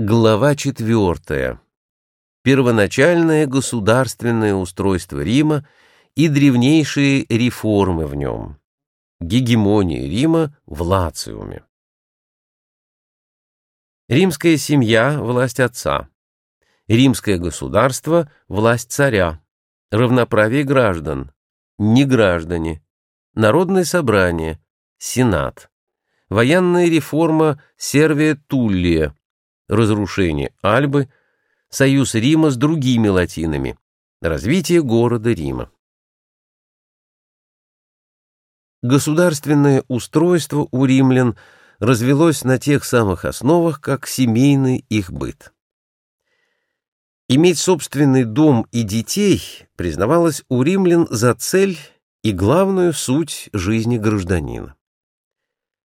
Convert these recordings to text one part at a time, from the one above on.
Глава четвертая. Первоначальное государственное устройство Рима и древнейшие реформы в нем. Гегемония Рима в Лациуме. Римская семья – власть отца. Римское государство – власть царя. Равноправие граждан. Не граждане. Народное собрание. Сенат. Военная реформа Сервия Туллия разрушение Альбы, союз Рима с другими латинами, развитие города Рима. Государственное устройство у римлян развелось на тех самых основах, как семейный их быт. Иметь собственный дом и детей признавалось у римлян за цель и главную суть жизни гражданина.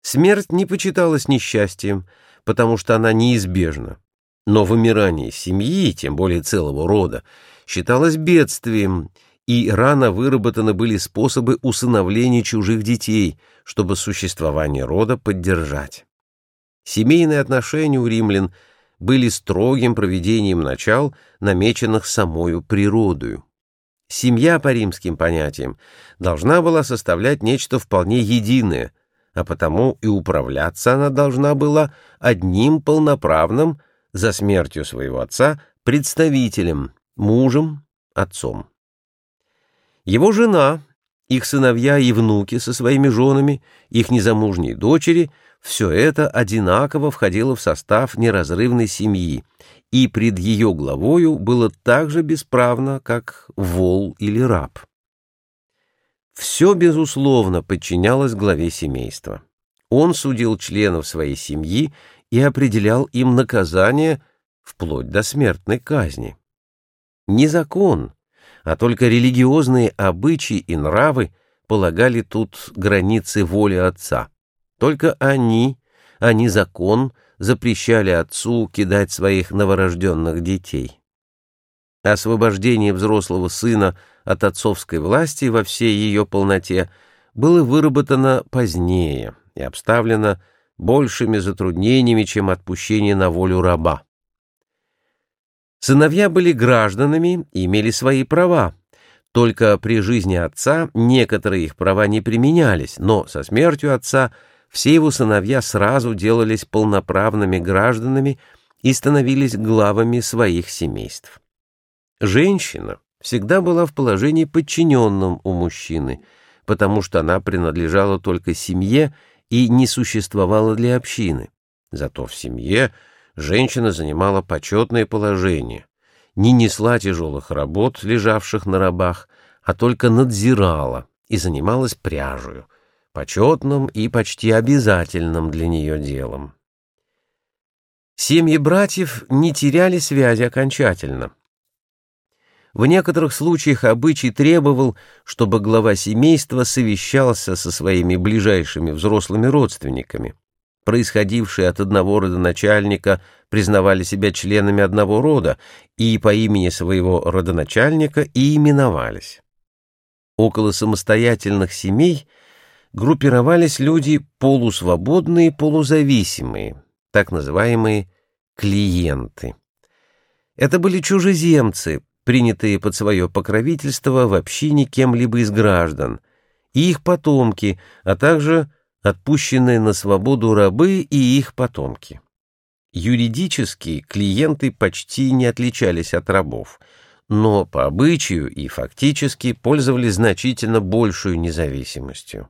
Смерть не почиталась несчастьем, потому что она неизбежна. Но вымирание семьи, тем более целого рода, считалось бедствием, и рано выработаны были способы усыновления чужих детей, чтобы существование рода поддержать. Семейные отношения у римлян были строгим проведением начал, намеченных самою природою. Семья по римским понятиям должна была составлять нечто вполне единое – а потому и управляться она должна была одним полноправным, за смертью своего отца, представителем, мужем, отцом. Его жена, их сыновья и внуки со своими женами, их незамужние дочери — все это одинаково входило в состав неразрывной семьи, и пред ее главою было так же бесправно, как вол или раб. Все, безусловно, подчинялось главе семейства. Он судил членов своей семьи и определял им наказание вплоть до смертной казни. Не закон, а только религиозные обычаи и нравы полагали тут границы воли отца. Только они, а не закон, запрещали отцу кидать своих новорожденных детей. Освобождение взрослого сына от отцовской власти во всей ее полноте было выработано позднее и обставлено большими затруднениями, чем отпущение на волю раба. Сыновья были гражданами и имели свои права, только при жизни отца некоторые их права не применялись, но со смертью отца все его сыновья сразу делались полноправными гражданами и становились главами своих семейств. Женщина всегда была в положении подчиненном у мужчины, потому что она принадлежала только семье и не существовала для общины. Зато в семье женщина занимала почетное положение, не несла тяжелых работ, лежавших на рабах, а только надзирала и занималась пряжью, почетным и почти обязательным для нее делом. Семьи братьев не теряли связи окончательно, в некоторых случаях обычай требовал, чтобы глава семейства совещался со своими ближайшими взрослыми родственниками. Происходившие от одного рода начальника признавали себя членами одного рода и по имени своего родоначальника и именовались. Около самостоятельных семей группировались люди полусвободные, полузависимые, так называемые клиенты. Это были чужеземцы, принятые под свое покровительство в общине кем-либо из граждан, и их потомки, а также отпущенные на свободу рабы и их потомки. Юридически клиенты почти не отличались от рабов, но по обычаю и фактически пользовались значительно большей независимостью.